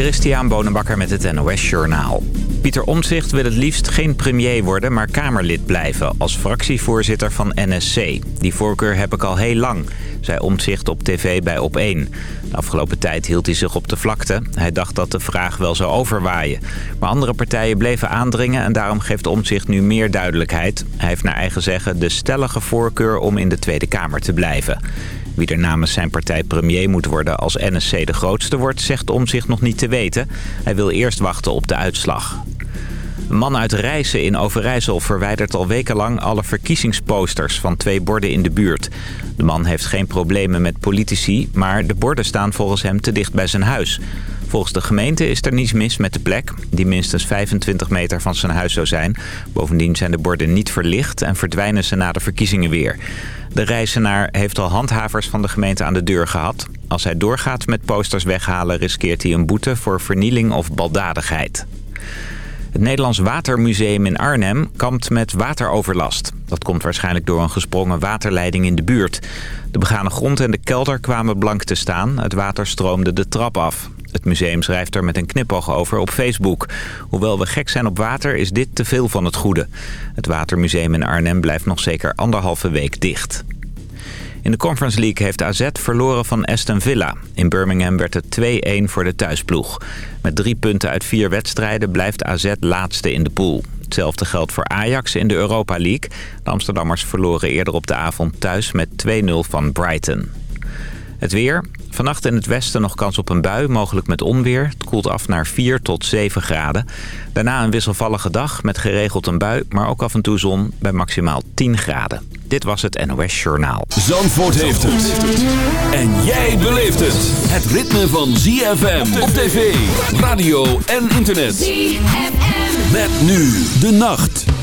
Christian Bonenbakker met het NOS Journaal. Pieter Omtzigt wil het liefst geen premier worden, maar Kamerlid blijven... als fractievoorzitter van NSC. Die voorkeur heb ik al heel lang, zei Omtzigt op tv bij Op1. De afgelopen tijd hield hij zich op de vlakte. Hij dacht dat de vraag wel zou overwaaien. Maar andere partijen bleven aandringen... en daarom geeft Omtzigt nu meer duidelijkheid. Hij heeft naar eigen zeggen de stellige voorkeur om in de Tweede Kamer te blijven. Wie er namens zijn partij premier moet worden als NSC de grootste wordt... zegt om zich nog niet te weten. Hij wil eerst wachten op de uitslag. Een man uit Rijssen in Overijssel verwijdert al wekenlang alle verkiezingsposters van twee borden in de buurt. De man heeft geen problemen met politici, maar de borden staan volgens hem te dicht bij zijn huis. Volgens de gemeente is er niets mis met de plek, die minstens 25 meter van zijn huis zou zijn. Bovendien zijn de borden niet verlicht en verdwijnen ze na de verkiezingen weer. De reizenaar heeft al handhavers van de gemeente aan de deur gehad. Als hij doorgaat met posters weghalen riskeert hij een boete voor vernieling of baldadigheid. Het Nederlands Watermuseum in Arnhem kampt met wateroverlast. Dat komt waarschijnlijk door een gesprongen waterleiding in de buurt. De begane grond en de kelder kwamen blank te staan. Het water stroomde de trap af. Het museum schrijft er met een knipoog over op Facebook. Hoewel we gek zijn op water, is dit te veel van het goede. Het Watermuseum in Arnhem blijft nog zeker anderhalve week dicht. In de Conference League heeft AZ verloren van Aston Villa. In Birmingham werd het 2-1 voor de thuisploeg. Met drie punten uit vier wedstrijden blijft AZ laatste in de pool. Hetzelfde geldt voor Ajax in de Europa League. De Amsterdammers verloren eerder op de avond thuis met 2-0 van Brighton. Het weer. Vannacht in het westen nog kans op een bui, mogelijk met onweer. Het koelt af naar 4 tot 7 graden. Daarna een wisselvallige dag met geregeld een bui, maar ook af en toe zon bij maximaal 10 graden. Dit was het NOS Journaal. Zandvoort heeft het. En jij beleeft het. Het ritme van ZFM op tv, radio en internet. ZFM. Met nu de nacht.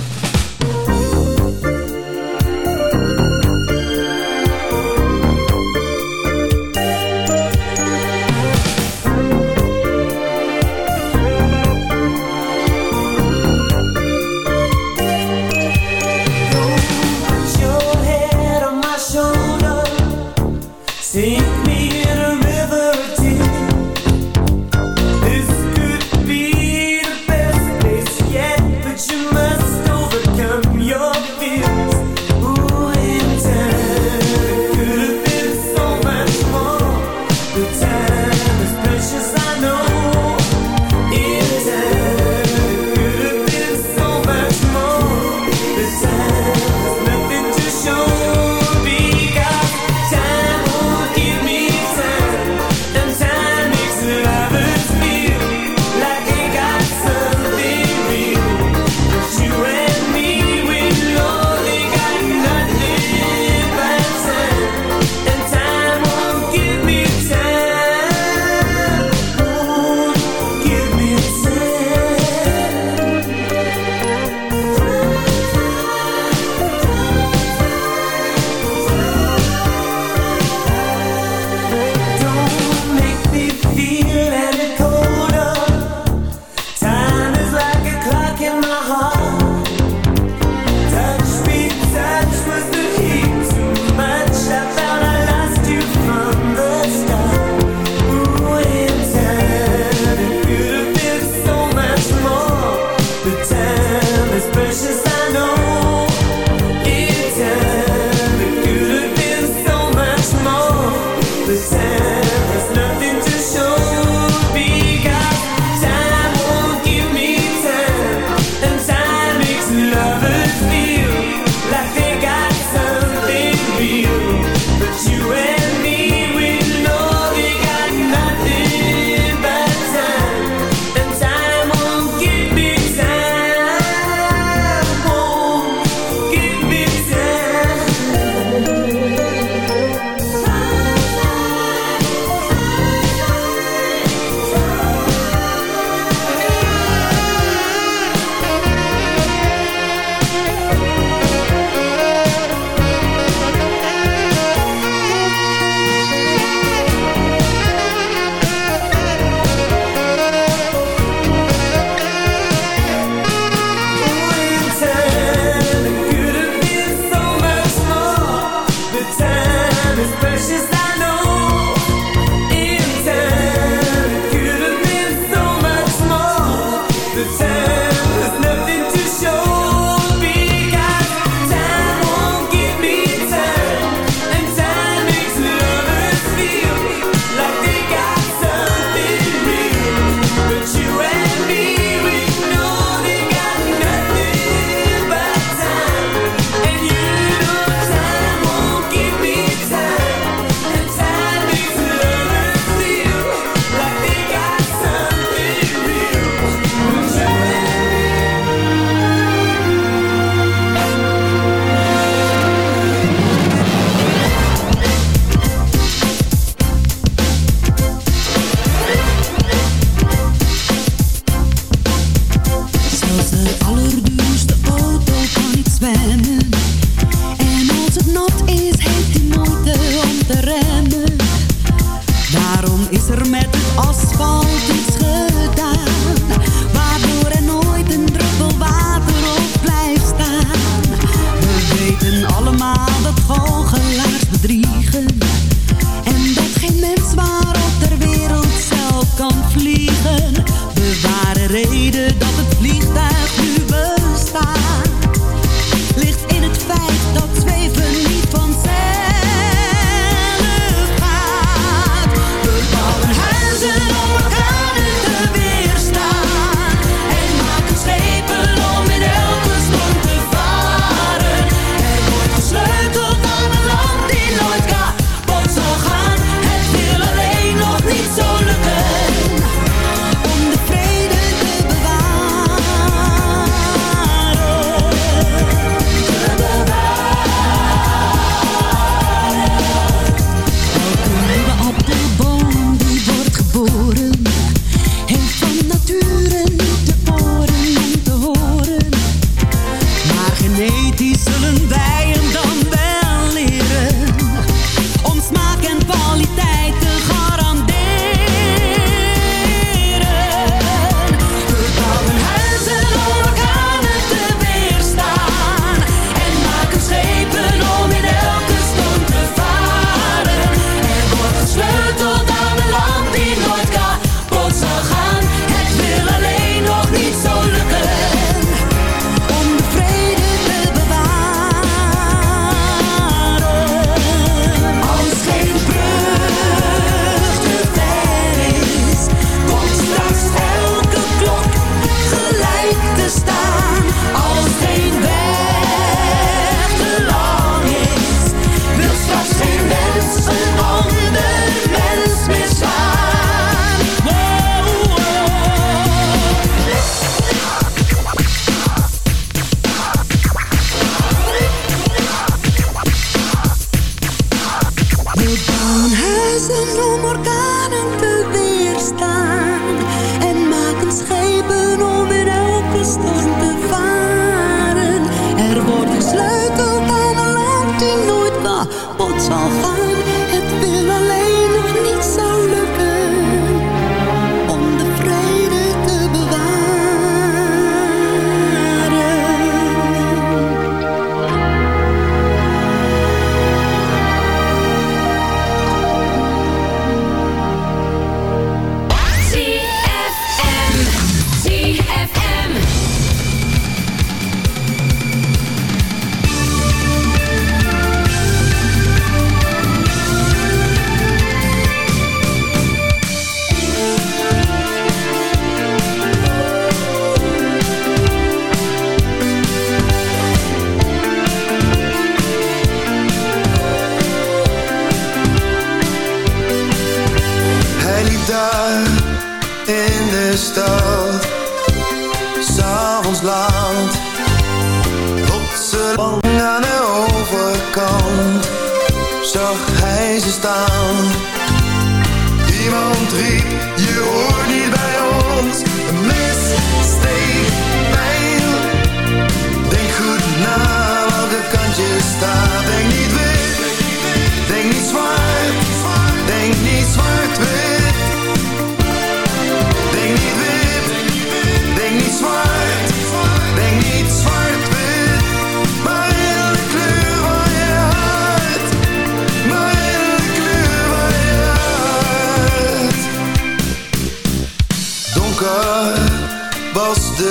zag hij ze staan. Iemand riep, je hoort niet bij ons. Een missteek, pijn. Denk goed na welke kant je staat. Denk niet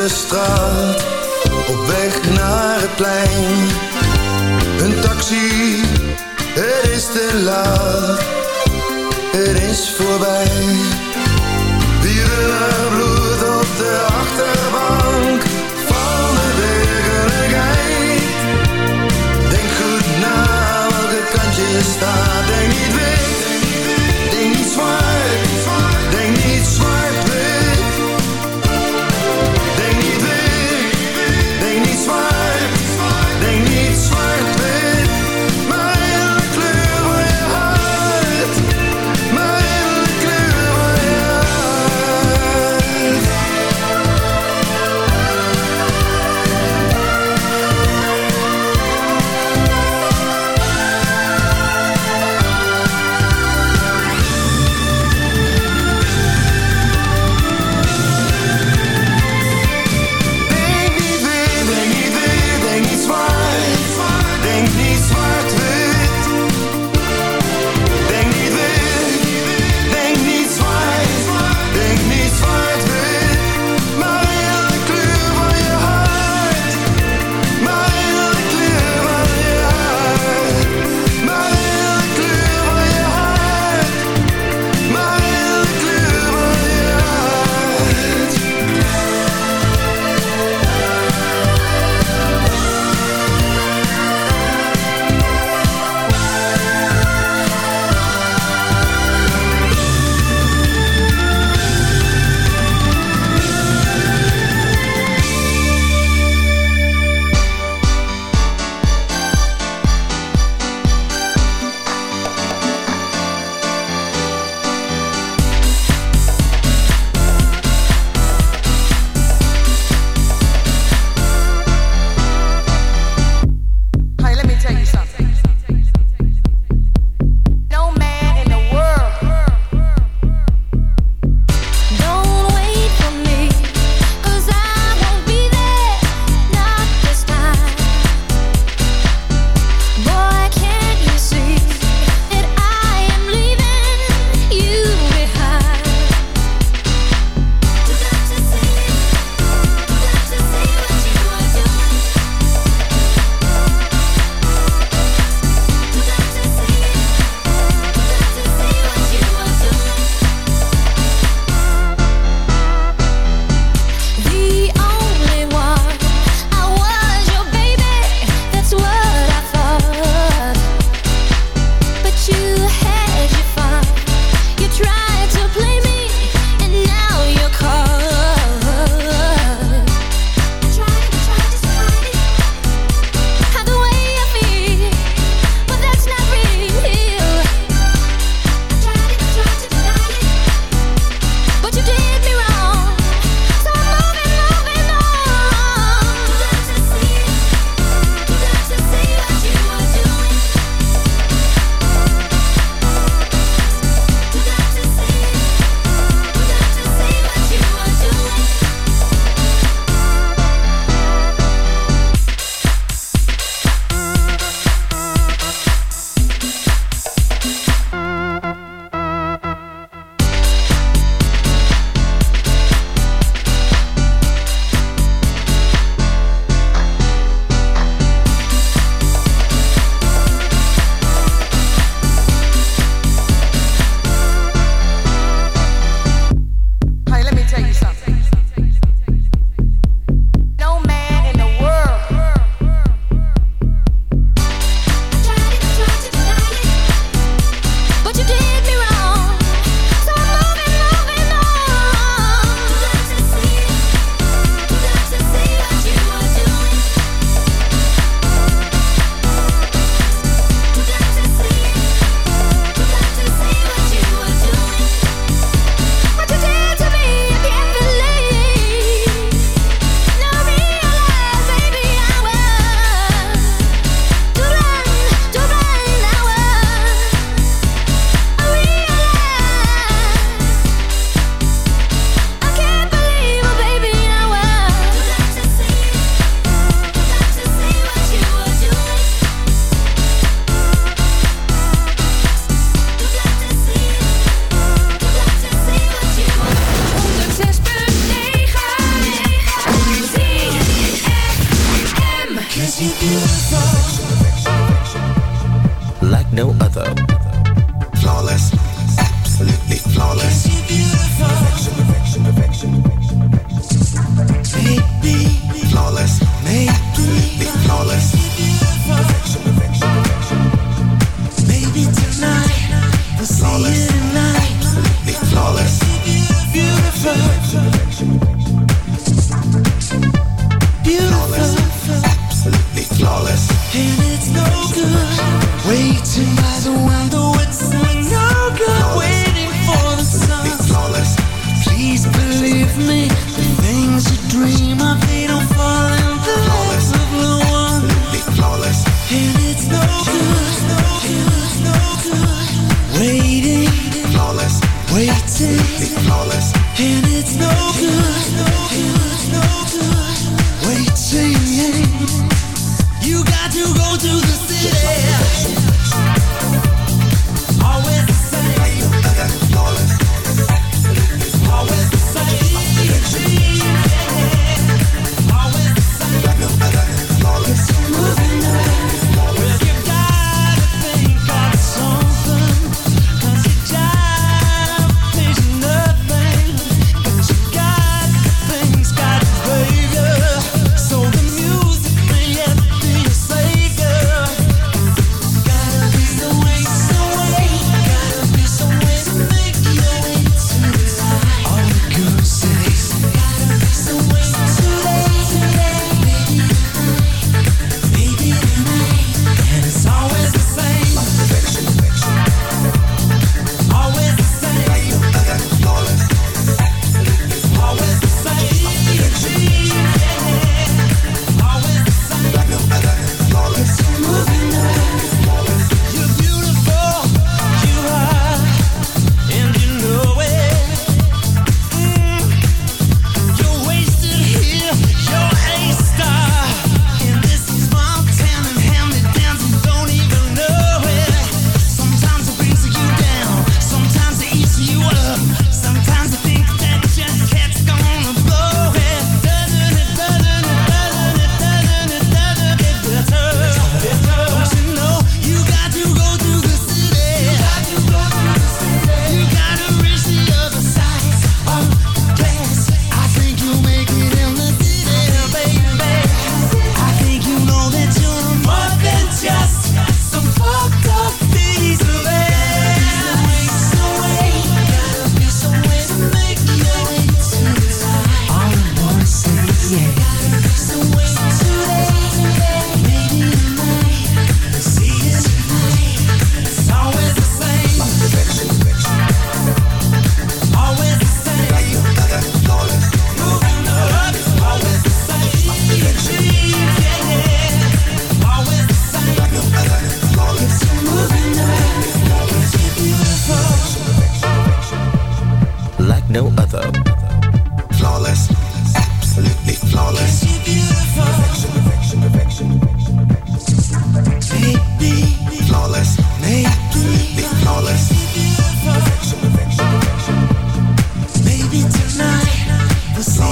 straat, op weg naar het plein. Een taxi, het is te laat, het is voorbij. Wielen bloed op de achterbank van de werkelijkheid. Denk goed na welke kant je staat,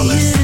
dollars.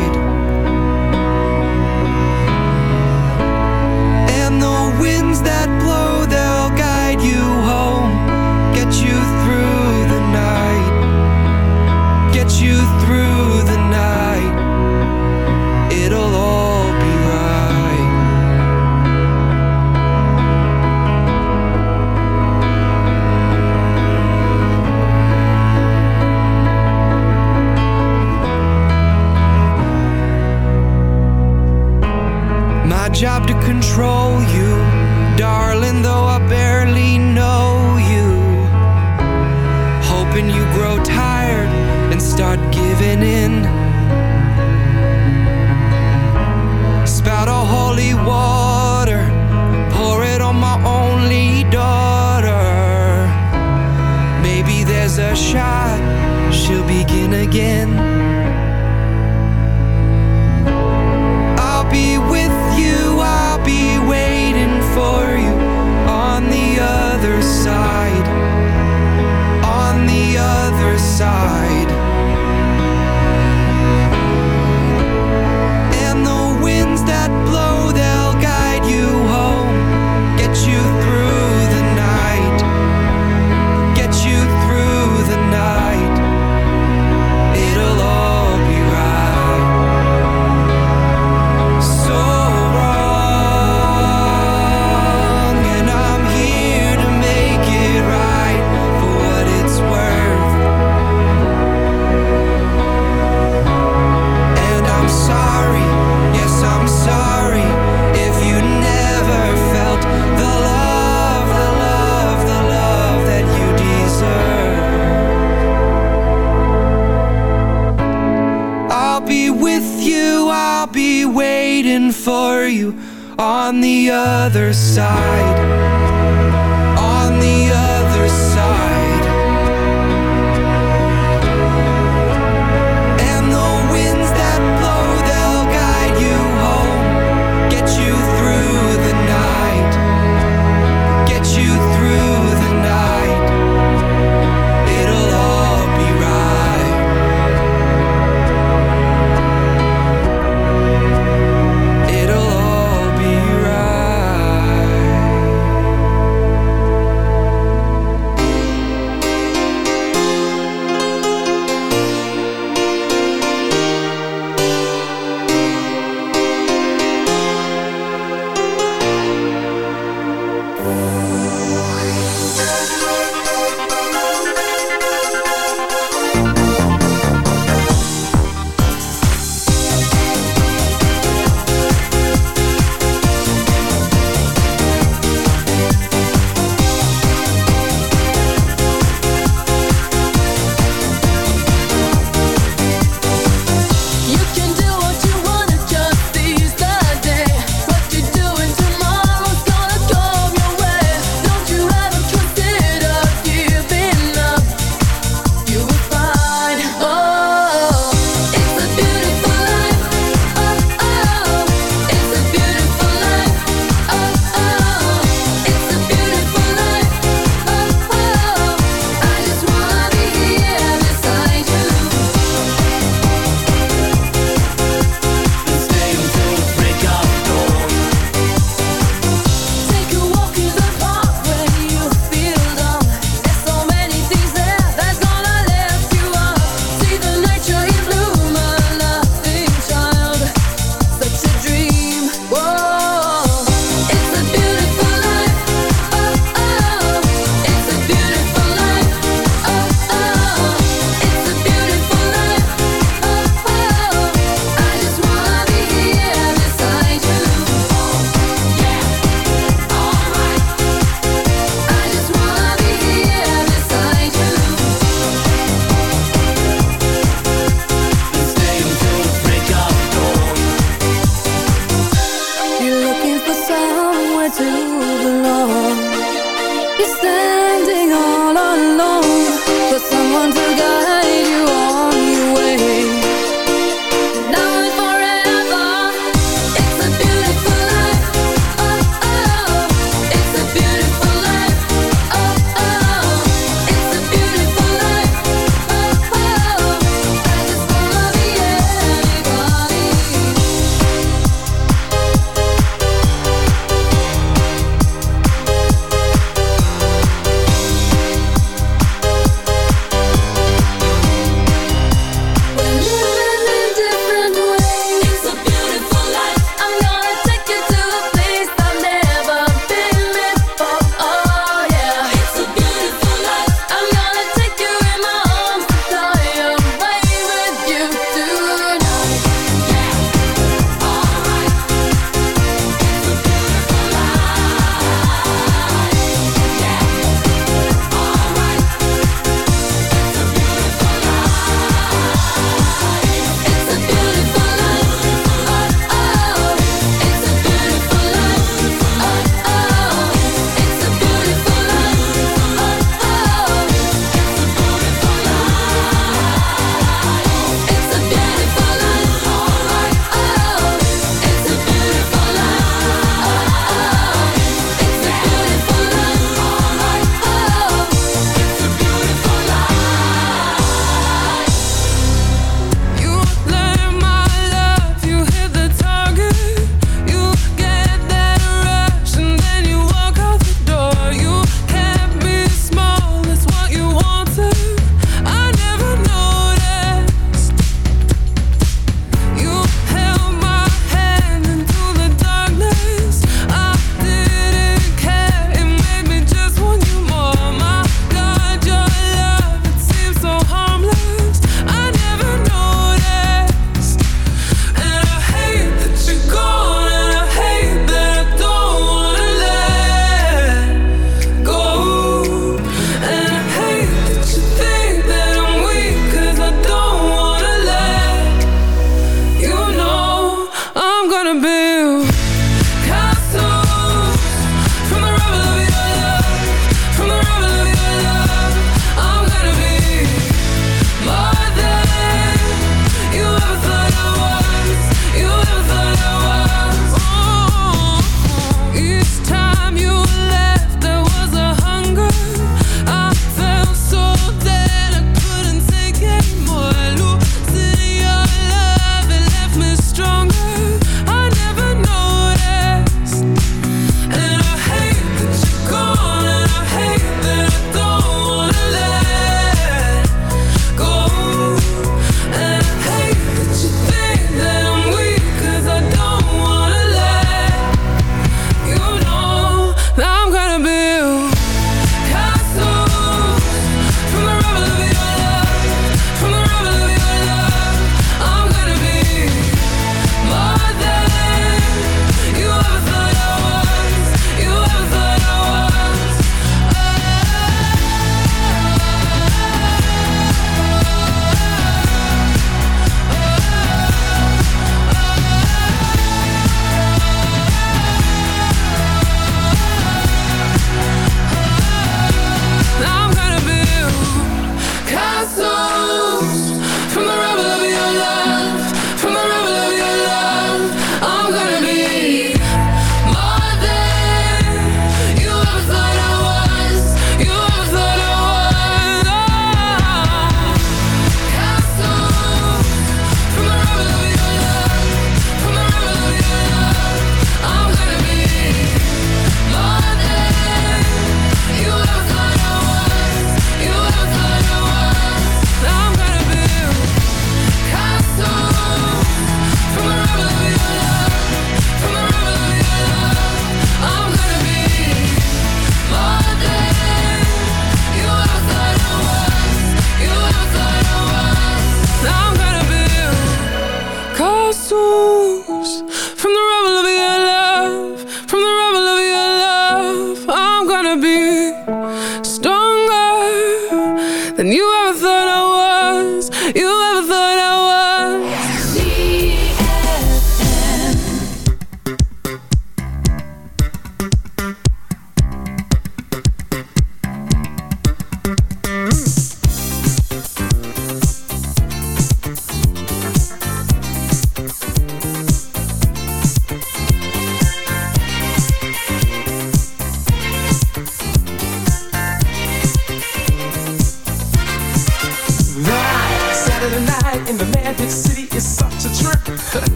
other side.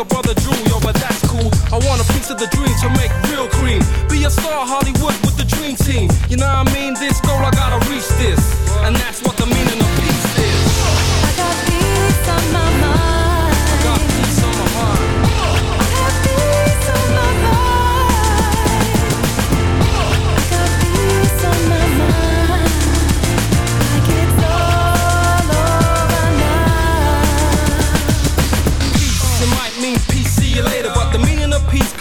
A brother drool, yo, but that's cool. I want a piece of the dream to make real cream. Be a star, Hollywood with the dream team. You know what I mean? This goal, I gotta reach this.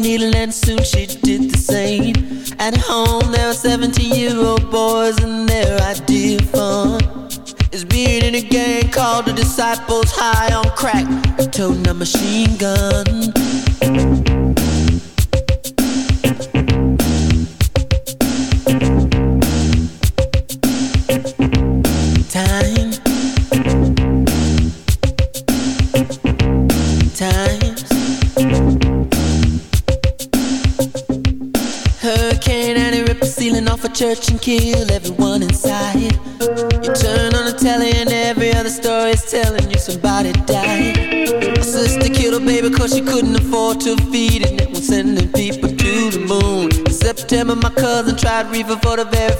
needle and soon people for the very